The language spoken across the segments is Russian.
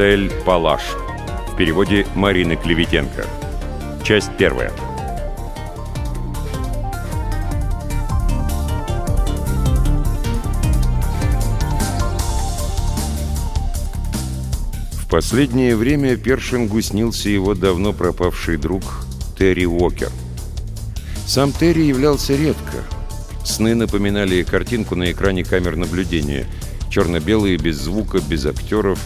Отель «Палаш». В переводе Марины Клеветенко. Часть первая. В последнее время Першингу снился его давно пропавший друг Терри Уокер. Сам Терри являлся редко. Сны напоминали картинку на экране камер наблюдения. Черно-белые, без звука, без актеров.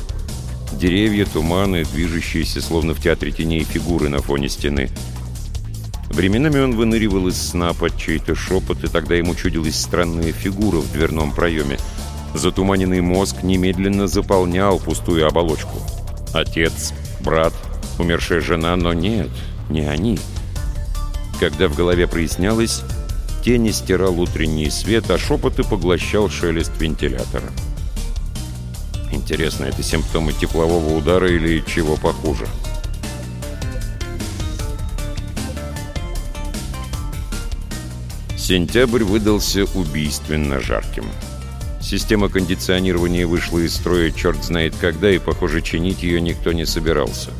Деревья, туманы, движущиеся, словно в театре теней, фигуры на фоне стены. Временами он выныривал из сна под чей-то шепот, и тогда ему чудилась странная фигура в дверном проеме. Затуманенный мозг немедленно заполнял пустую оболочку. Отец, брат, умершая жена, но нет, не они. Когда в голове прояснялось, тени стирал утренний свет, а шепоты поглощал шелест вентилятора. Интересно, это симптомы теплового удара или чего похуже? Сентябрь выдался убийственно жарким. Система кондиционирования вышла из строя черт знает когда, и, похоже, чинить ее никто не собирался.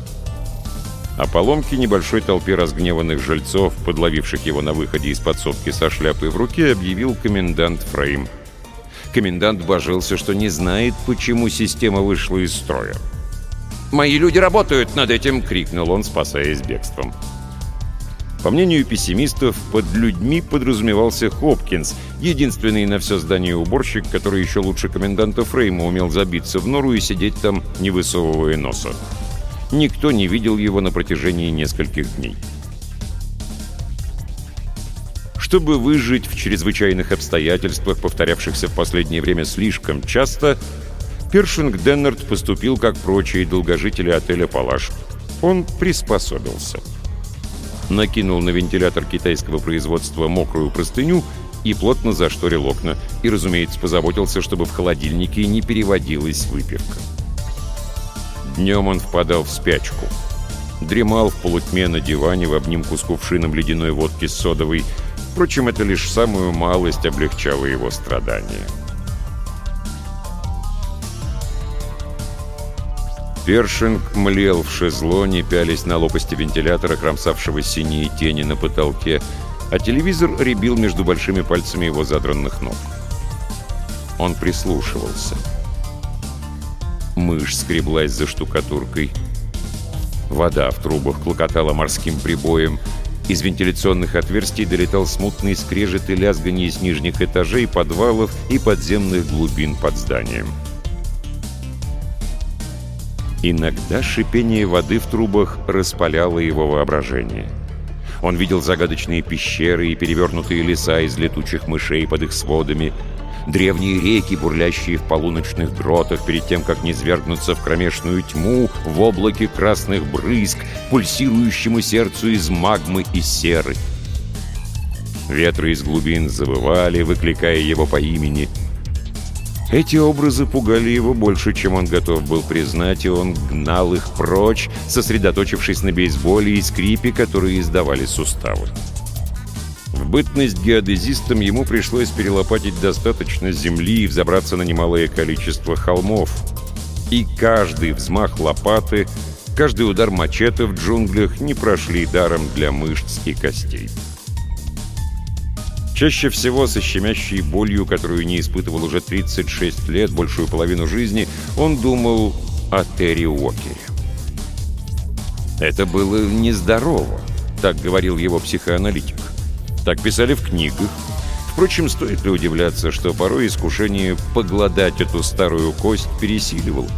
О поломке небольшой толпе разгневанных жильцов, подловивших его на выходе из подсобки со шляпой в руке, объявил комендант Фрейм. Комендант божился, что не знает, почему система вышла из строя. «Мои люди работают над этим!» — крикнул он, спасаясь бегством. По мнению пессимистов, под людьми подразумевался Хопкинс, единственный на все здание уборщик, который еще лучше коменданта Фрейма умел забиться в нору и сидеть там, не высовывая носа. Никто не видел его на протяжении нескольких дней. Чтобы выжить в чрезвычайных обстоятельствах, повторявшихся в последнее время слишком часто, Першинг Деннерт поступил как прочие долгожители отеля «Палаш». Он приспособился. Накинул на вентилятор китайского производства мокрую простыню и плотно зашторил окна, и, разумеется, позаботился, чтобы в холодильнике не переводилась выпивка. Днем он впадал в спячку. Дремал в полутьме на диване в обнимку с кувшином ледяной водки с содовой. Впрочем, это лишь самую малость облегчало его страдания. Першинг млел в шезлоне, пялись на лопасти вентилятора, кромсавшего синие тени на потолке, а телевизор ребил между большими пальцами его задранных ног. Он прислушивался. Мышь скреблась за штукатуркой. Вода в трубах клокотала морским прибоем. Из вентиляционных отверстий долетал смутный скрежет и лязганье с нижних этажей, подвалов и подземных глубин под зданием. Иногда шипение воды в трубах распаляло его воображение. Он видел загадочные пещеры и перевернутые леса из летучих мышей под их сводами — древние реки, бурлящие в полуночных гротах, перед тем, как низвергнуться в кромешную тьму, в облаке красных брызг, пульсирующему сердцу из магмы и серы. Ветры из глубин завывали, выкликая его по имени. Эти образы пугали его больше, чем он готов был признать, и он гнал их прочь, сосредоточившись на бейсболе и скрипе, которые издавали суставы. Бытность геодезистом ему пришлось перелопатить достаточно земли и взобраться на немалое количество холмов. И каждый взмах лопаты, каждый удар мачете в джунглях не прошли даром для мышц и костей. Чаще всего со щемящей болью, которую не испытывал уже 36 лет, большую половину жизни, он думал о Терри Уокере. Это было нездорово, так говорил его психоаналитик. Так писали в книгах. Впрочем, стоит ли удивляться, что порой искушение погладать эту старую кость пересиливало?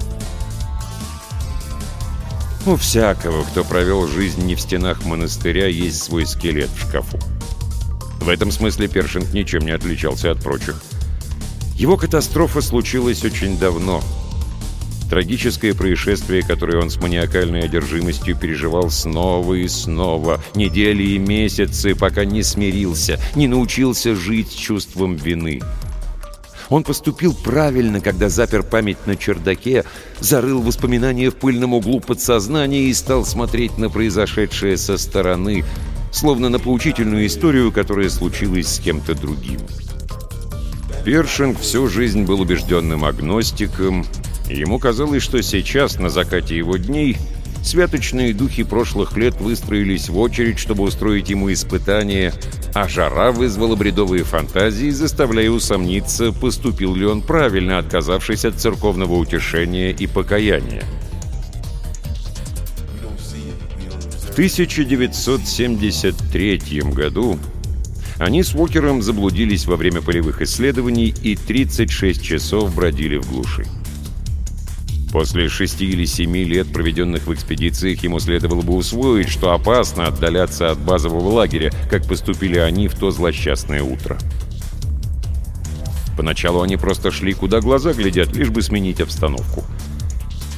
У всякого, кто провел жизнь не в стенах монастыря, есть свой скелет в шкафу. В этом смысле Першинг ничем не отличался от прочих. Его катастрофа случилась очень давно — Трагическое происшествие, которое он с маниакальной одержимостью переживал снова и снова, недели и месяцы, пока не смирился, не научился жить чувством вины. Он поступил правильно, когда запер память на чердаке, зарыл воспоминания в пыльном углу подсознания и стал смотреть на произошедшее со стороны, словно на поучительную историю, которая случилась с кем-то другим. Першинг всю жизнь был убежденным агностиком, Ему казалось, что сейчас, на закате его дней, святочные духи прошлых лет выстроились в очередь, чтобы устроить ему испытание, а жара вызвала бредовые фантазии, заставляя усомниться, поступил ли он правильно, отказавшись от церковного утешения и покаяния. В 1973 году они с Уокером заблудились во время полевых исследований и 36 часов бродили в глуши. После шести или семи лет, проведенных в экспедициях, ему следовало бы усвоить, что опасно отдаляться от базового лагеря, как поступили они в то злосчастное утро. Поначалу они просто шли, куда глаза глядят, лишь бы сменить обстановку.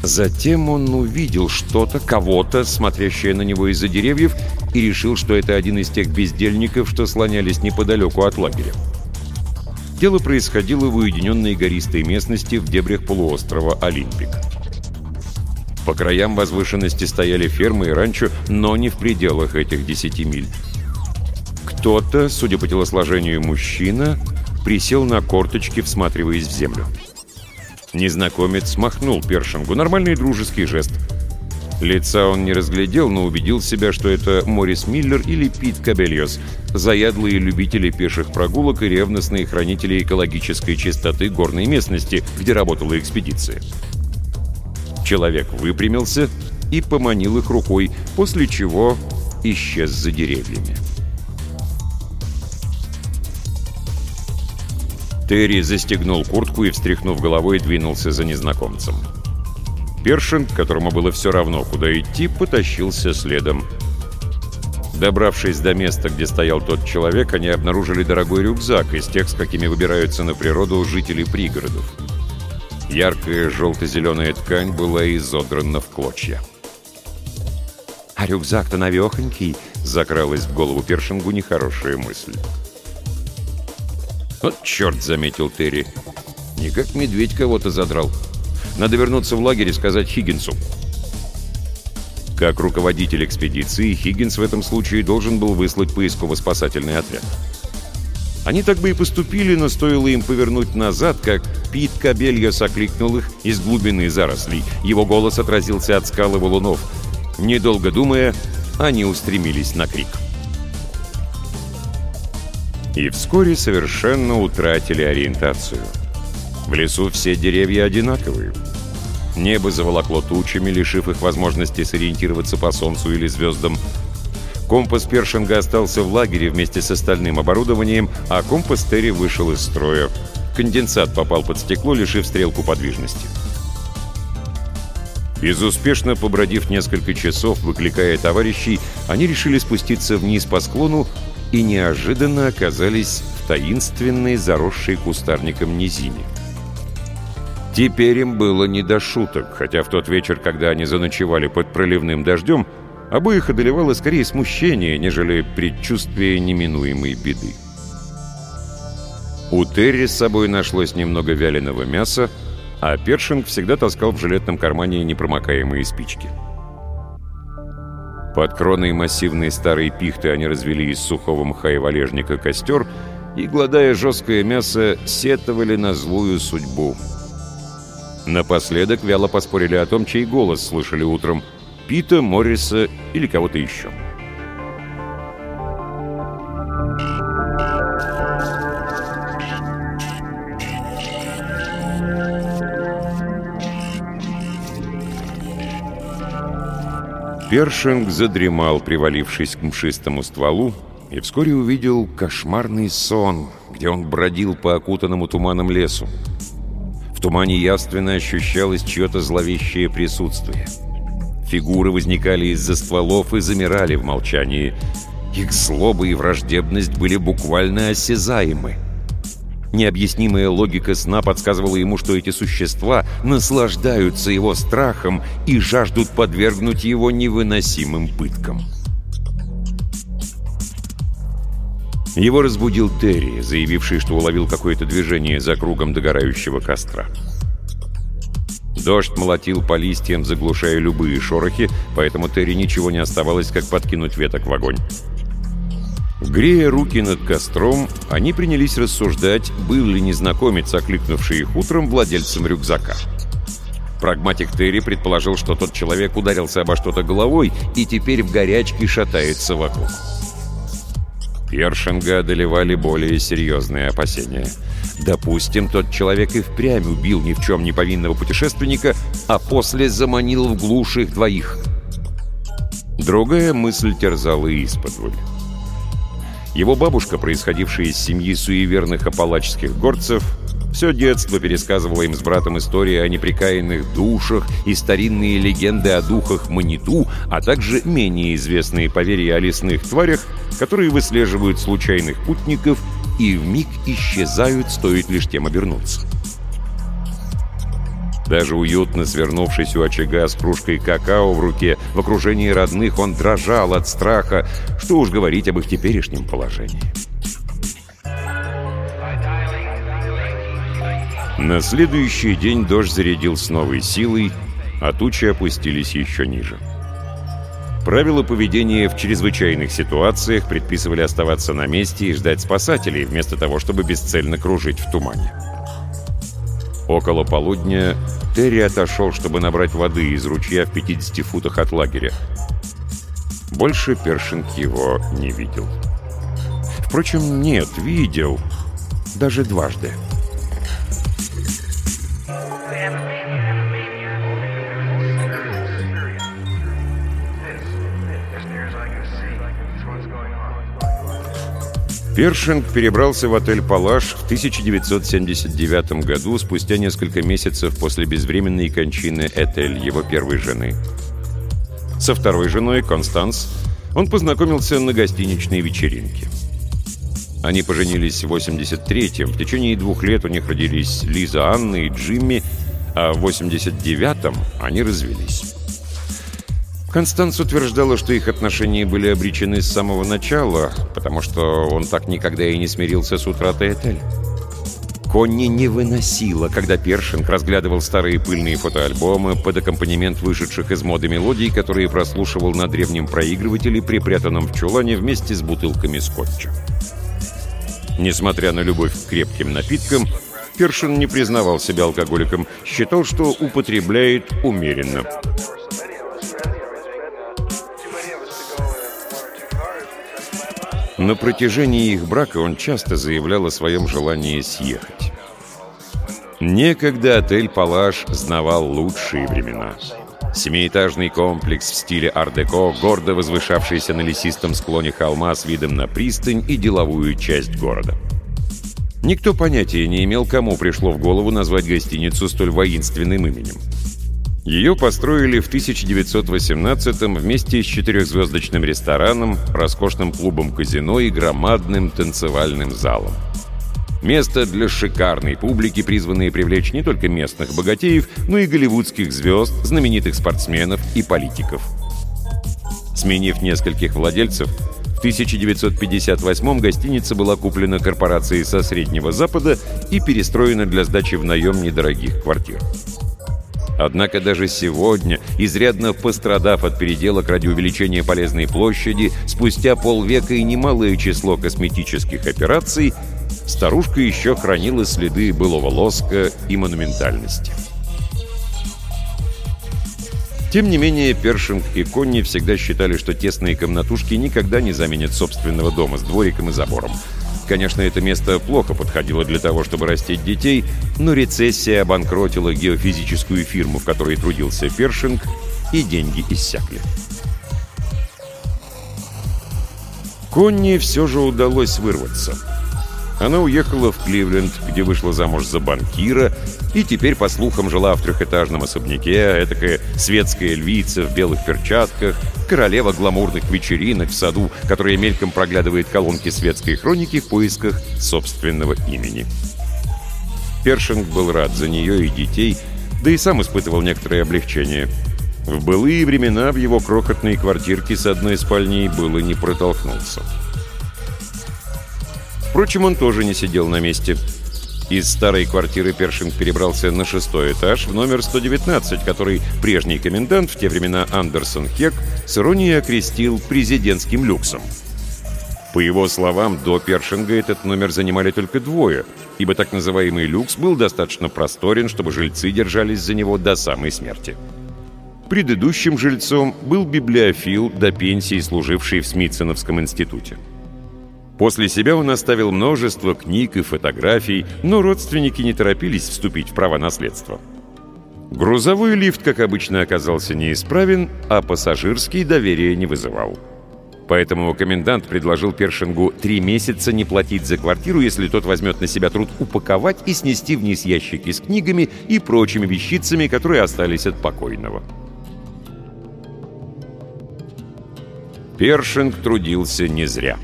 Затем он увидел что-то, кого-то, смотрящее на него из-за деревьев, и решил, что это один из тех бездельников, что слонялись неподалеку от лагеря. Дело происходило в уединенной гористой местности в дебрях полуострова Олимпик. По краям возвышенности стояли фермы и ранчо, но не в пределах этих 10 миль. Кто-то, судя по телосложению мужчина, присел на корточки, всматриваясь в землю. Незнакомец махнул Першингу. Нормальный дружеский жест. Лица он не разглядел, но убедил себя, что это Морис Миллер или Пит Кабельос, заядлые любители пеших прогулок и ревностные хранители экологической чистоты горной местности, где работала экспедиция. Человек выпрямился и поманил их рукой, после чего исчез за деревьями. Терри застегнул куртку и, встряхнув головой, двинулся за незнакомцем. Першинг, которому было все равно, куда идти, потащился следом. Добравшись до места, где стоял тот человек, они обнаружили дорогой рюкзак из тех, с какими выбираются на природу жители пригородов. Яркая желто-зеленая ткань была изодрана в клочья. «А рюкзак-то навехонький!» — закралась в голову Першингу нехорошая мысль. «Вот черт!» — заметил Терри. «Не как медведь кого-то задрал. Надо вернуться в лагерь и сказать Хиггинсу». Как руководитель экспедиции, Хиггинс в этом случае должен был выслать поисково-спасательный отряд. Они так бы и поступили, но стоило им повернуть назад, как Пит Кабельос окликнул их из глубины зарослей. Его голос отразился от скалы валунов. Недолго думая, они устремились на крик и вскоре совершенно утратили ориентацию. В лесу все деревья одинаковые. Небо заволокло тучами, лишив их возможности сориентироваться по солнцу или звездам. Компас Першинга остался в лагере вместе с остальным оборудованием, а компас Терри вышел из строя. Конденсат попал под стекло, лишив стрелку подвижности. Безуспешно побродив несколько часов, выкликая товарищей, они решили спуститься вниз по склону и неожиданно оказались в таинственной, заросшей кустарником низине. Теперь им было не до шуток, хотя в тот вечер, когда они заночевали под проливным дождем, обоих одолевало скорее смущение, нежели предчувствие неминуемой беды. У Терри с собой нашлось немного вяленого мяса, а Першинг всегда таскал в жилетном кармане непромокаемые спички. Под кроной массивной старой пихты они развели из сухого мха и валежника костер и, гладая жесткое мясо, сетовали на злую судьбу. Напоследок вяло поспорили о том, чей голос слышали утром — Пита, Морриса или кого-то еще. — Першинг задремал, привалившись к мшистому стволу, и вскоре увидел кошмарный сон, где он бродил по окутанному туманом лесу. В тумане явственно ощущалось чье-то зловещее присутствие. Фигуры возникали из-за стволов и замирали в молчании. Их злоба и враждебность были буквально осязаемы. Необъяснимая логика сна подсказывала ему, что эти существа наслаждаются его страхом и жаждут подвергнуть его невыносимым пыткам. Его разбудил Терри, заявивший, что уловил какое-то движение за кругом догорающего костра. Дождь молотил по листьям, заглушая любые шорохи, поэтому Терри ничего не оставалось, как подкинуть веток в огонь. Грея руки над костром, они принялись рассуждать, был ли незнакомец, окликнувший их утром, владельцем рюкзака. Прагматик Терри предположил, что тот человек ударился обо что-то головой и теперь в горячке шатается вокруг. Першинга одолевали более серьезные опасения. Допустим, тот человек и впрямь убил ни в чем не повинного путешественника, а после заманил в глушь их двоих. Другая мысль терзала исподволь. Его бабушка, происходившая из семьи суеверных апалачских горцев, все детство пересказывала им с братом истории о неприкаянных душах и старинные легенды о духах Маниту, а также менее известные поверья о лесных тварях, которые выслеживают случайных путников и в миг исчезают, стоит лишь тем обернуться. Даже уютно свернувшись у очага с кружкой какао в руке, в окружении родных он дрожал от страха, что уж говорить об их теперешнем положении. На следующий день дождь зарядил с новой силой, а тучи опустились еще ниже. Правила поведения в чрезвычайных ситуациях предписывали оставаться на месте и ждать спасателей, вместо того, чтобы бесцельно кружить в тумане. Около полудня Терри отошел, чтобы набрать воды из ручья в 50 футах от лагеря. Больше Першинг его не видел. Впрочем, нет, видел. Даже дважды. Першинг перебрался в отель «Палаш» в 1979 году, спустя несколько месяцев после безвременной кончины Этель, его первой жены. Со второй женой, Констанс, он познакомился на гостиничной вечеринке. Они поженились в 83-м. В течение двух лет у них родились Лиза Анна и Джимми, а в 89-м они развелись. Констанс утверждала, что их отношения были обречены с самого начала, потому что он так никогда и не смирился с утратой Этель. Конни не выносила, когда Першинг разглядывал старые пыльные фотоальбомы под аккомпанемент вышедших из моды мелодий, которые прослушивал на древнем проигрывателе, припрятанном в чулане вместе с бутылками скотча. Несмотря на любовь к крепким напиткам, Першин не признавал себя алкоголиком, считал, что употребляет умеренно. На протяжении их брака он часто заявлял о своем желании съехать. Некогда отель «Палаш» знавал лучшие времена. Семиэтажный комплекс в стиле ар-деко, гордо возвышавшийся на лесистом склоне холма с видом на пристань и деловую часть города. Никто понятия не имел, кому пришло в голову назвать гостиницу столь воинственным именем. Ее построили в 1918-м вместе с четырехзвездочным рестораном, роскошным клубом-казино и громадным танцевальным залом. Место для шикарной публики, призванные привлечь не только местных богатеев, но и голливудских звезд, знаменитых спортсменов и политиков. Сменив нескольких владельцев, в 1958 гостиница была куплена корпорацией со Среднего Запада и перестроена для сдачи в наем недорогих квартир. Однако даже сегодня, изрядно пострадав от переделок ради увеличения полезной площади, спустя полвека и немалое число косметических операций, старушка еще хранила следы былого лоска и монументальности. Тем не менее, Першинг и Конни всегда считали, что тесные комнатушки никогда не заменят собственного дома с двориком и забором – Конечно, это место плохо подходило для того, чтобы растить детей, но рецессия обанкротила геофизическую фирму, в которой трудился Першинг, и деньги иссякли. Конни все же удалось вырваться. Она уехала в Кливленд, где вышла замуж за банкира, и теперь, по слухам, жила в трехэтажном особняке, этакая светская львица в белых перчатках, королева гламурных вечеринок в саду, которая мельком проглядывает колонки светской хроники в поисках собственного имени. Першинг был рад за нее и детей, да и сам испытывал некоторое облегчение. В былые времена в его крохотной квартирке с одной спальней было не протолкнуться. Впрочем, он тоже не сидел на месте. Из старой квартиры Першинг перебрался на шестой этаж в номер 119, который прежний комендант, в те времена Андерсон Хек, с иронией окрестил президентским люксом. По его словам, до Першинга этот номер занимали только двое, ибо так называемый люкс был достаточно просторен, чтобы жильцы держались за него до самой смерти. Предыдущим жильцом был библиофил до пенсии, служивший в Смитсоновском институте. После себя он оставил множество книг и фотографий, но родственники не торопились вступить в право наследства. Грузовой лифт, как обычно, оказался неисправен, а пассажирский доверия не вызывал. Поэтому комендант предложил Першингу три месяца не платить за квартиру, если тот возьмет на себя труд упаковать и снести вниз ящики с книгами и прочими вещицами, которые остались от покойного. Першинг трудился не зря.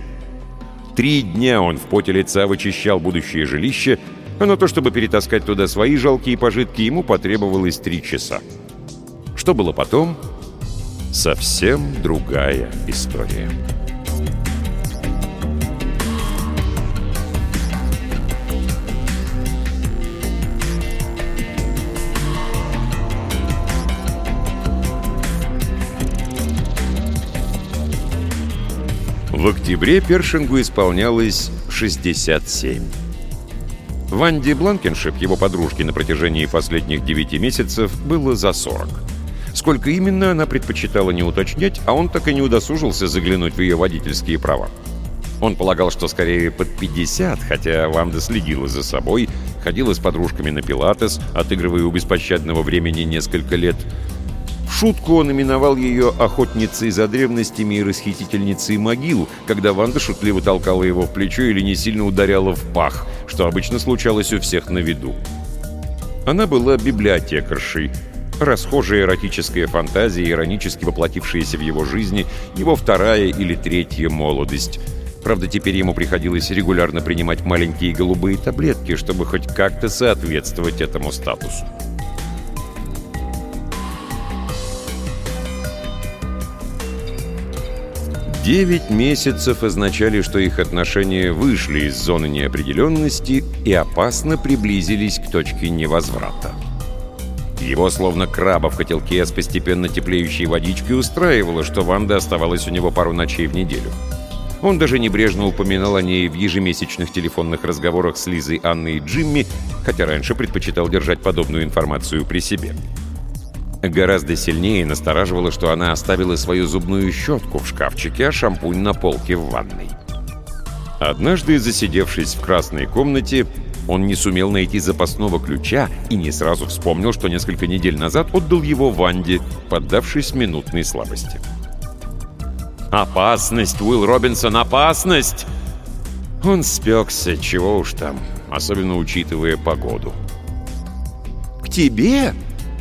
Три дня он в поте лица вычищал будущее жилище, а на то, чтобы перетаскать туда свои жалкие пожитки, ему потребовалось три часа. Что было потом? Совсем другая история. Октябре Першингу исполнялось 67. Ванде Бланкеншип, его подружке на протяжении последних 9 месяцев, было за 40. Сколько именно, она предпочитала не уточнять, а он так и не удосужился заглянуть в ее водительские права. Он полагал, что скорее под 50, хотя Ванда следила за собой, ходила с подружками на пилатес, отыгрывая у беспощадного времени несколько лет – шутку он именовал ее охотницей за древностями и расхитительницей могил, когда Ванда шутливо толкала его в плечо или не сильно ударяла в пах, что обычно случалось у всех на виду. Она была библиотекаршей. Расхожая эротическая фантазия, иронически воплотившаяся в его жизни, его вторая или третья молодость. Правда, теперь ему приходилось регулярно принимать маленькие голубые таблетки, чтобы хоть как-то соответствовать этому статусу. Девять месяцев означали, что их отношения вышли из зоны неопределенности и опасно приблизились к точке невозврата. Его, словно краба в котелке с постепенно теплеющей водичкой, устраивало, что Ванда оставалась у него пару ночей в неделю. Он даже небрежно упоминал о ней в ежемесячных телефонных разговорах с Лизой, Анной и Джимми, хотя раньше предпочитал держать подобную информацию при себе. Гораздо сильнее настораживало, что она оставила свою зубную щетку в шкафчике, а шампунь на полке в ванной. Однажды, засидевшись в красной комнате, он не сумел найти запасного ключа и не сразу вспомнил, что несколько недель назад отдал его Ванде, поддавшись минутной слабости. «Опасность, Уилл Робинсон, опасность!» Он спекся, чего уж там, особенно учитывая погоду. «К тебе?»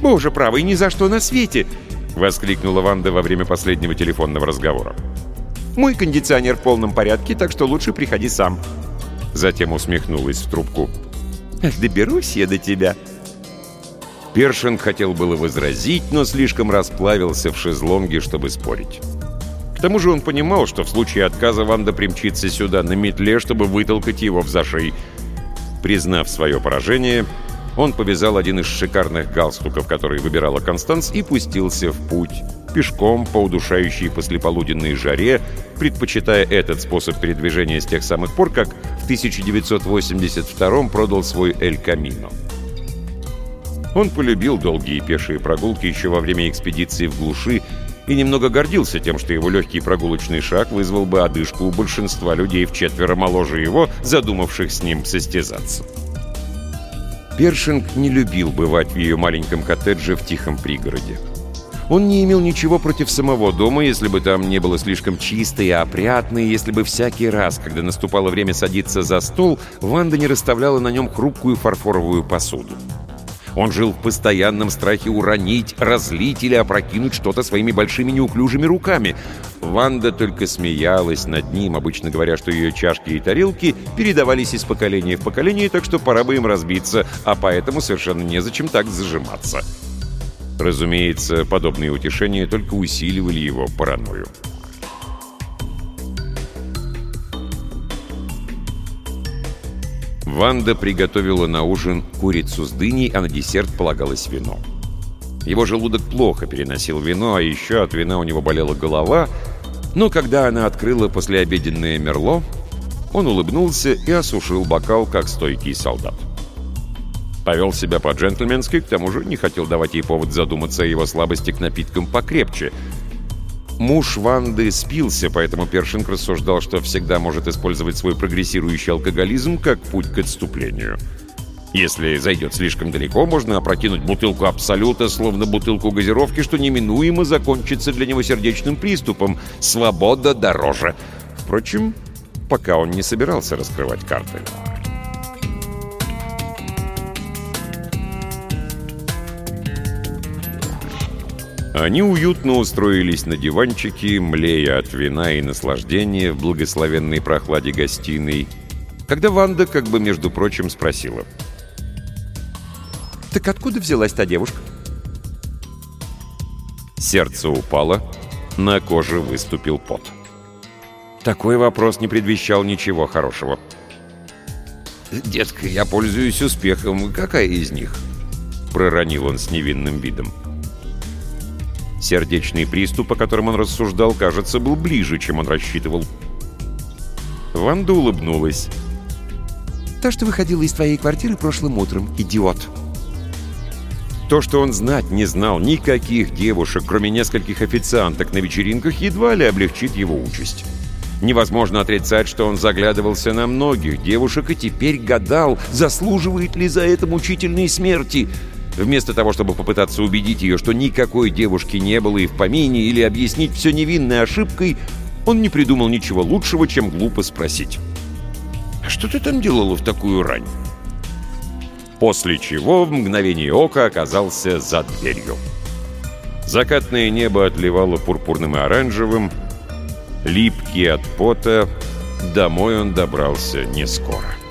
«Боже правый, ни за что на свете!» — воскликнула Ванда во время последнего телефонного разговора. «Мой кондиционер в полном порядке, так что лучше приходи сам». Затем усмехнулась в трубку. «Эх, доберусь я до тебя!» Першинг хотел было возразить, но слишком расплавился в шезлонге, чтобы спорить. К тому же он понимал, что в случае отказа Ванда примчится сюда на метле, чтобы вытолкать его в зашей. Признав свое поражение, он повязал один из шикарных галстуков, который выбирала Констанс, и пустился в путь, пешком по удушающей послеполуденной жаре, предпочитая этот способ передвижения с тех самых пор, как в 1982 продал свой «Эль Камино». Он полюбил долгие пешие прогулки еще во время экспедиции в глуши и немного гордился тем, что его легкий прогулочный шаг вызвал бы одышку у большинства людей в четверо моложе его, задумавших с ним состязаться. Першинг не любил бывать в ее маленьком коттедже в тихом пригороде. Он не имел ничего против самого дома, если бы там не было слишком чисто и опрятно, и если бы всякий раз, когда наступало время садиться за стол, Ванда не расставляла на нем хрупкую фарфоровую посуду. Он жил в постоянном страхе уронить, разлить или опрокинуть что-то своими большими неуклюжими руками. Ванда только смеялась над ним, обычно говоря, что ее чашки и тарелки передавались из поколения в поколение, так что пора бы им разбиться, а поэтому совершенно незачем так зажиматься. Разумеется, подобные утешения только усиливали его паранойю. Ванда приготовила на ужин курицу с дыней, а на десерт полагалось вино. Его желудок плохо переносил вино, а еще от вина у него болела голова, Но когда она открыла послеобеденное мерло, он улыбнулся и осушил бокал, как стойкий солдат. Повел себя по-джентльменски, к тому же не хотел давать ей повод задуматься о его слабости к напиткам покрепче. Муж Ванды спился, поэтому Першинг рассуждал, что всегда может использовать свой прогрессирующий алкоголизм как путь к отступлению. Если зайдет слишком далеко, можно опрокинуть бутылку Абсолюта, словно бутылку газировки, что неминуемо закончится для него сердечным приступом. Свобода дороже. Впрочем, пока он не собирался раскрывать карты. Они уютно устроились на диванчике, млея от вина и наслаждения в благословенной прохладе гостиной, когда Ванда, как бы между прочим, спросила. «Так откуда взялась та девушка?» Сердце упало, на коже выступил пот. Такой вопрос не предвещал ничего хорошего. «Детка, я пользуюсь успехом. Какая из них?» Проронил он с невинным видом. Сердечный приступ, о котором он рассуждал, кажется, был ближе, чем он рассчитывал. Ванда улыбнулась. «Та, что выходила из твоей квартиры прошлым утром, идиот!» То, что он знать не знал никаких девушек, кроме нескольких официанток на вечеринках, едва ли облегчит его участь. Невозможно отрицать, что он заглядывался на многих девушек и теперь гадал, заслуживает ли за это мучительной смерти — Вместо того, чтобы попытаться убедить ее, что никакой девушки не было и в помине, или объяснить все невинной ошибкой, он не придумал ничего лучшего, чем глупо спросить. «А что ты там делала в такую рань?» После чего в мгновение ока оказался за дверью. Закатное небо отливало пурпурным и оранжевым, липкий от пота, домой он добрался не скоро.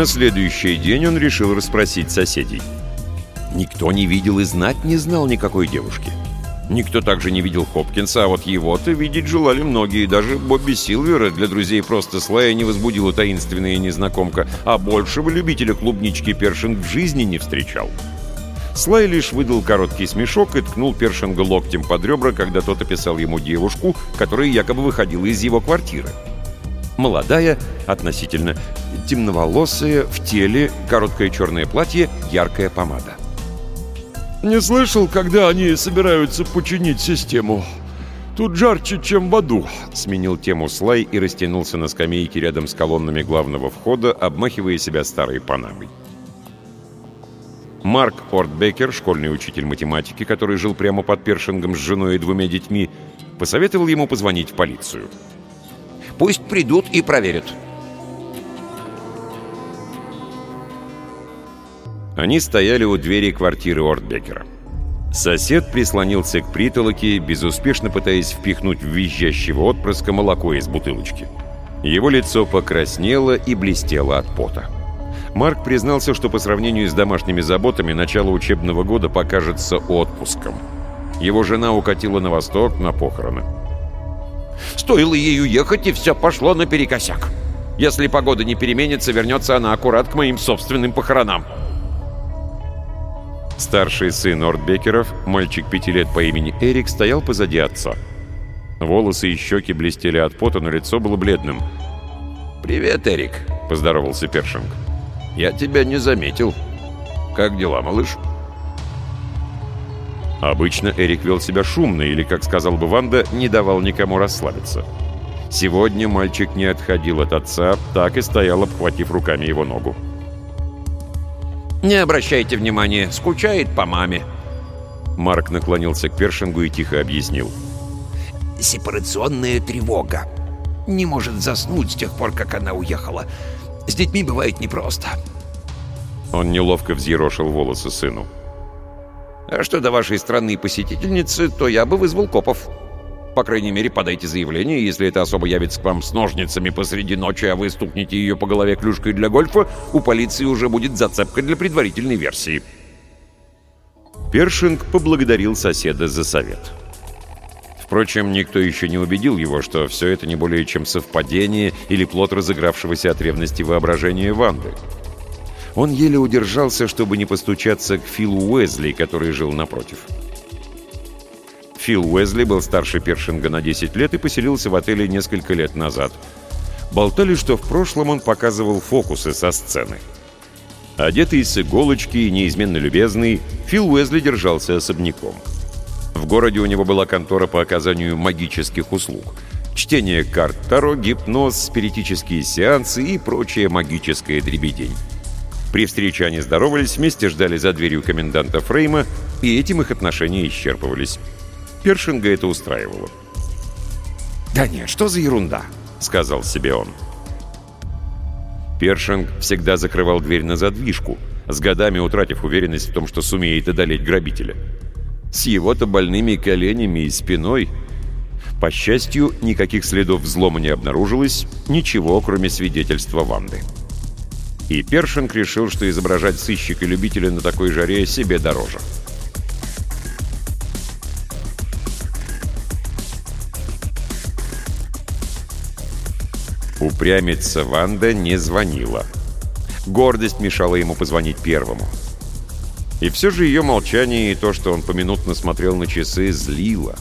На следующий день он решил расспросить соседей. Никто не видел и знать не знал никакой девушки. Никто также не видел Хопкинса, а вот его-то видеть желали многие. Даже Бобби Силвера для друзей просто Слая не возбудила таинственная незнакомка, а большего любителя клубнички Першинг в жизни не встречал. Слай лишь выдал короткий смешок и ткнул Першинга локтем под ребра, когда тот описал ему девушку, которая якобы выходила из его квартиры. Молодая, относительно, темноволосая, в теле, короткое черное платье, яркая помада. «Не слышал, когда они собираются починить систему? Тут жарче, чем в аду», — сменил тему Слай и растянулся на скамейке рядом с колоннами главного входа, обмахивая себя старой панамой. Марк Ортбекер, школьный учитель математики, который жил прямо под Першингом с женой и двумя детьми, посоветовал ему позвонить в полицию. Пусть придут и проверят. Они стояли у двери квартиры Ортбекера. Сосед прислонился к притолоке, безуспешно пытаясь впихнуть в визжащего отпрыска молоко из бутылочки. Его лицо покраснело и блестело от пота. Марк признался, что по сравнению с домашними заботами начало учебного года покажется отпуском. Его жена укатила на восток на похороны. Стоило ей уехать, и все пошло наперекосяк. Если погода не переменится, вернется она аккурат к моим собственным похоронам. Старший сын Ордбекеров, мальчик пяти лет по имени Эрик, стоял позади отца. Волосы и щеки блестели от пота, но лицо было бледным. «Привет, Эрик», — поздоровался Першинг. «Я тебя не заметил. Как дела, малыш?» Обычно Эрик вел себя шумно или, как сказал бы Ванда, не давал никому расслабиться. Сегодня мальчик не отходил от отца, так и стоял, обхватив руками его ногу. «Не обращайте внимания, скучает по маме». Марк наклонился к Першингу и тихо объяснил. «Сепарационная тревога. Не может заснуть с тех пор, как она уехала. С детьми бывает непросто». Он неловко взъерошил волосы сыну. А что до вашей странной посетительницы, то я бы вызвал копов. По крайней мере, подайте заявление, если это особо явится к вам с ножницами посреди ночи, а вы стукнете ее по голове клюшкой для гольфа, у полиции уже будет зацепка для предварительной версии». Першинг поблагодарил соседа за совет. Впрочем, никто еще не убедил его, что все это не более чем совпадение или плод разыгравшегося от ревности воображения Ванды. Он еле удержался, чтобы не постучаться к Филу Уэзли, который жил напротив. Фил Уэзли был старше Першинга на 10 лет и поселился в отеле несколько лет назад. Болтали, что в прошлом он показывал фокусы со сцены. Одетый с иголочки и неизменно любезный, Фил Уэзли держался особняком. В городе у него была контора по оказанию магических услуг. Чтение карт Таро, гипноз, спиритические сеансы и прочая магическая дребедень. При встрече они здоровались, вместе ждали за дверью коменданта Фрейма, и этим их отношения исчерпывались. Першинга это устраивало. «Да нет, что за ерунда?» — сказал себе он. Першинг всегда закрывал дверь на задвижку, с годами утратив уверенность в том, что сумеет одолеть грабителя. С его-то больными коленями и спиной... По счастью, никаких следов взлома не обнаружилось, ничего, кроме свидетельства Ванды. И Першинг решил, что изображать сыщика-любителя на такой жаре себе дороже. Упрямица Ванда не звонила. Гордость мешала ему позвонить первому. И все же ее молчание и то, что он поминутно смотрел на часы, злило.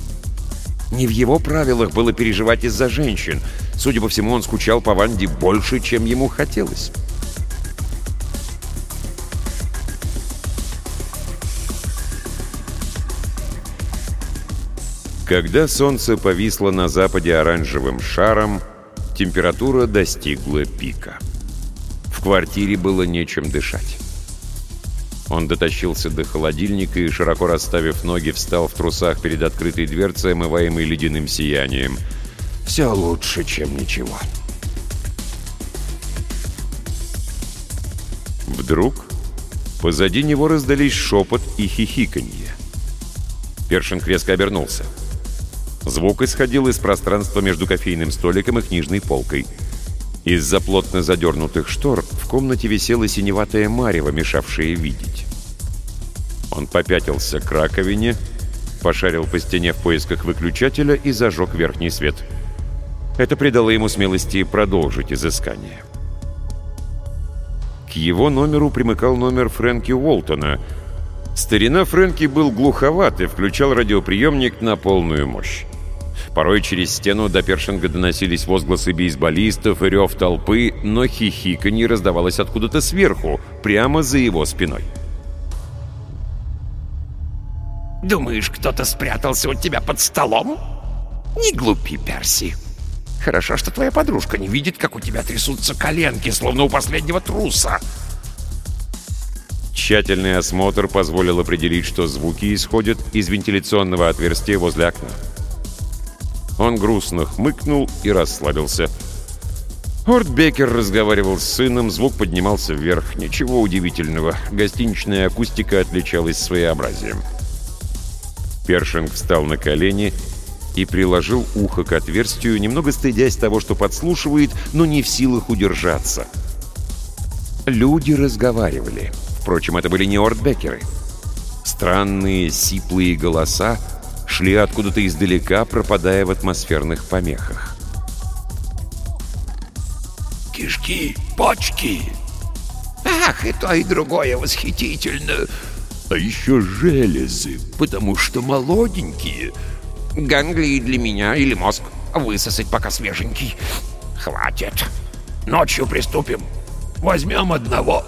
Не в его правилах было переживать из-за женщин. Судя по всему, он скучал по Ванде больше, чем ему хотелось. Когда солнце повисло на западе оранжевым шаром, температура достигла пика. В квартире было нечем дышать. Он дотащился до холодильника и, широко расставив ноги, встал в трусах перед открытой дверцей, омываемой ледяным сиянием. «Все лучше, чем ничего». Вдруг позади него раздались шепот и хихиканье. Першин резко обернулся. Звук исходил из пространства между кофейным столиком и книжной полкой. Из-за плотно задернутых штор в комнате висела синеватая марево, мешавшая видеть. Он попятился к раковине, пошарил по стене в поисках выключателя и зажег верхний свет. Это придало ему смелости продолжить изыскание. К его номеру примыкал номер Фрэнки Уолтона. Старина Фрэнки был глуховат и включал радиоприемник на полную мощь. Порой через стену до Першинга доносились возгласы бейсболистов и рев толпы, но хихиканье раздавалось откуда-то сверху, прямо за его спиной. «Думаешь, кто-то спрятался у тебя под столом? Не глупи, Перси. Хорошо, что твоя подружка не видит, как у тебя трясутся коленки, словно у последнего труса». Тщательный осмотр позволил определить, что звуки исходят из вентиляционного отверстия возле окна. Он грустно хмыкнул и расслабился. Орд Бекер разговаривал с сыном, звук поднимался вверх. Ничего удивительного, гостиничная акустика отличалась своеобразием. Першинг встал на колени и приложил ухо к отверстию, немного стыдясь того, что подслушивает, но не в силах удержаться. Люди разговаривали. Впрочем, это были не Ордбекеры. Странные, сиплые голоса шли откуда-то издалека, пропадая в атмосферных помехах. «Кишки, почки!» «Ах, и то, и другое восхитительно!» «А еще железы, потому что молоденькие!» «Ганглии для меня или мозг? Высосать пока свеженький!» «Хватит! Ночью приступим! Возьмем одного!»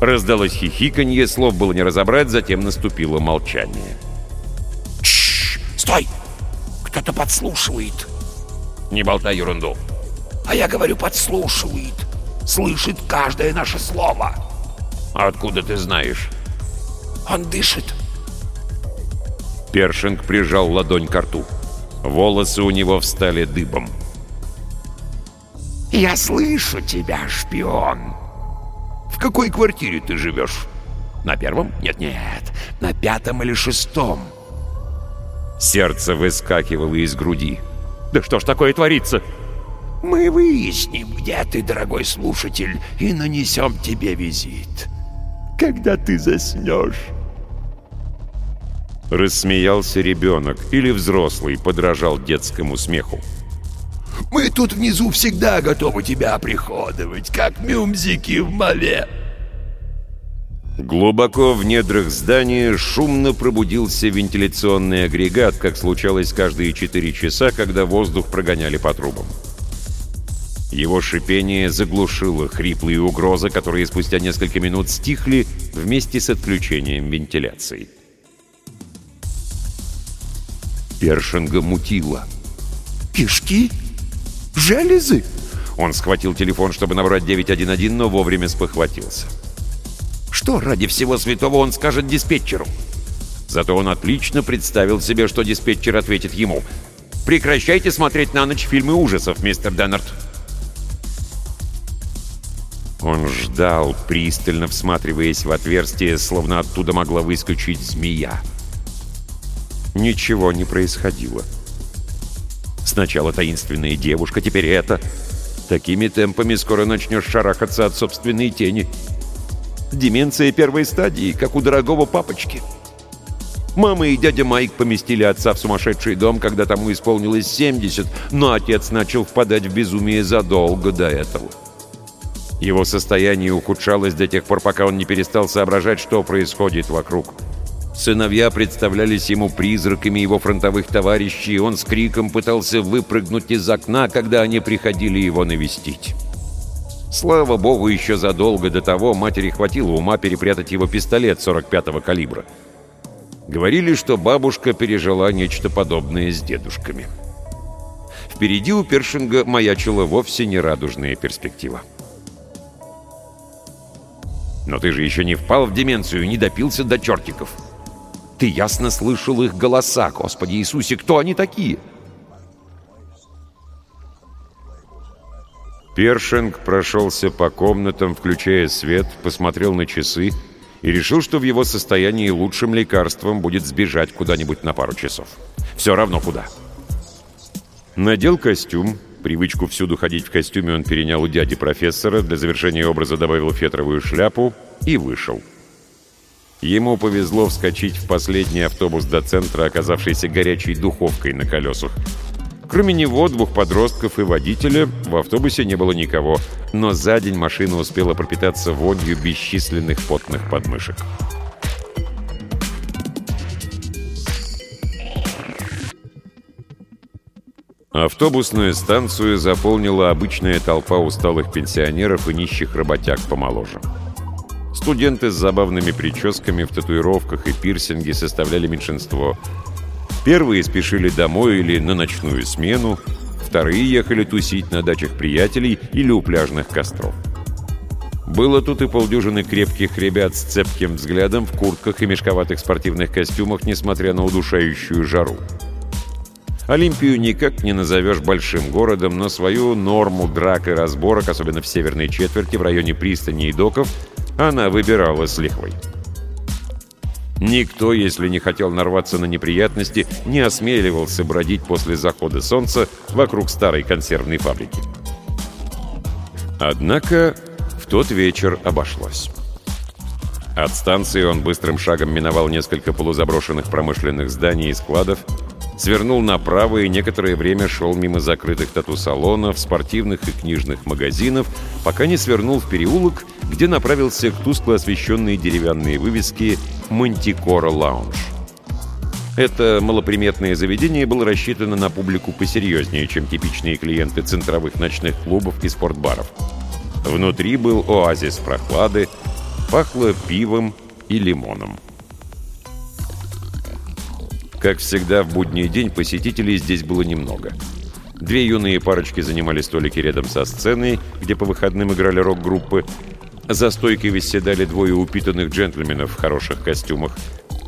Раздалось хихиканье, слов было не разобрать, затем наступило молчание. Кто-то подслушивает. Не болтай ерунду. А я говорю, подслушивает. Слышит каждое наше слово. Откуда ты знаешь? Он дышит. Першинг прижал ладонь к рту. Волосы у него встали дыбом. «Я слышу тебя, шпион!» «В какой квартире ты живешь?» «На первом? Нет-нет, на пятом или шестом. Сердце выскакивало из груди. «Да что ж такое творится?» «Мы выясним, где ты, дорогой слушатель, и нанесем тебе визит. Когда ты заснешь». Рассмеялся ребенок или взрослый подражал детскому смеху. «Мы тут внизу всегда готовы тебя приходовать, как мюмзики в мове». Глубоко в недрах здания шумно пробудился вентиляционный агрегат, как случалось каждые четыре часа, когда воздух прогоняли по трубам. Его шипение заглушило хриплые угрозы, которые спустя несколько минут стихли вместе с отключением вентиляции. Першинга мутило. «Кишки? Железы?» Он схватил телефон, чтобы набрать 911, но вовремя спохватился. Что ради всего святого он скажет диспетчеру? Зато он отлично представил себе, что диспетчер ответит ему. «Прекращайте смотреть на ночь фильмы ужасов, мистер Деннерт». Он ждал, пристально всматриваясь в отверстие, словно оттуда могла выскочить змея. Ничего не происходило. Сначала таинственная девушка, теперь это. Такими темпами скоро начнешь шарахаться от собственной тени. Деменция первой стадии, как у дорогого папочки. Мама и дядя Майк поместили отца в сумасшедший дом, когда тому исполнилось 70, но отец начал впадать в безумие задолго до этого. Его состояние ухудшалось до тех пор, пока он не перестал соображать, что происходит вокруг. Сыновья представлялись ему призраками его фронтовых товарищей, и он с криком пытался выпрыгнуть из окна, когда они приходили его навестить. Слава богу, еще задолго до того матери хватило ума перепрятать его пистолет 45-го калибра. Говорили, что бабушка пережила нечто подобное с дедушками. Впереди у Першинга маячила вовсе не радужная перспектива. «Но ты же еще не впал в деменцию, не допился до чертиков. Ты ясно слышал их голоса, Господи Иисусе, кто они такие?» Першинг прошелся по комнатам, включая свет, посмотрел на часы и решил, что в его состоянии лучшим лекарством будет сбежать куда-нибудь на пару часов. Все равно куда. Надел костюм. Привычку всюду ходить в костюме он перенял у дяди профессора, для завершения образа добавил фетровую шляпу и вышел. Ему повезло вскочить в последний автобус до центра, оказавшийся горячей духовкой на колесах. Кроме него, двух подростков и водителя, в автобусе не было никого, но за день машина успела пропитаться вонью бесчисленных потных подмышек. Автобусную станцию заполнила обычная толпа усталых пенсионеров и нищих работяг помоложе. Студенты с забавными прическами в татуировках и пирсинге составляли меньшинство – Первые спешили домой или на ночную смену, вторые ехали тусить на дачах приятелей или у пляжных костров. Было тут и полдюжины крепких ребят с цепким взглядом в куртках и мешковатых спортивных костюмах, несмотря на удушающую жару. Олимпию никак не назовешь большим городом, но свою норму драк и разборок, особенно в северной четверти, в районе пристани и доков, она выбирала с лихвой. Никто, если не хотел нарваться на неприятности, не осмеливался бродить после захода солнца вокруг старой консервной фабрики. Однако в тот вечер обошлось. От станции он быстрым шагом миновал несколько полузаброшенных промышленных зданий и складов, свернул направо и некоторое время шел мимо закрытых тату-салонов, спортивных и книжных магазинов, пока не свернул в переулок, где направился к тускло освещенной деревянные вывески «Мантикора Лаунж». Это малоприметное заведение было рассчитано на публику посерьезнее, чем типичные клиенты центровых ночных клубов и спортбаров. Внутри был оазис прохлады, пахло пивом и лимоном. Как всегда, в будний день посетителей здесь было немного. Две юные парочки занимали столики рядом со сценой, где по выходным играли рок-группы. За стойкой восседали двое упитанных джентльменов в хороших костюмах.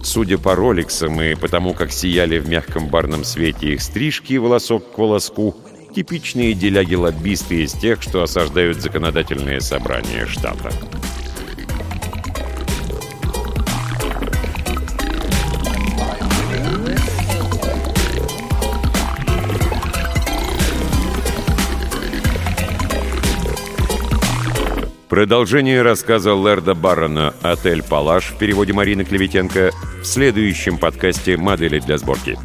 Судя по роликсам и потому, как сияли в мягком барном свете их стрижки волосок к волоску, типичные деляги-лоббисты из тех, что осаждают законодательные собрания штата. Продолжение рассказа Лерда Баррона «Отель Палаш» в переводе Марины Клеветенко в следующем подкасте «Модели для сборки».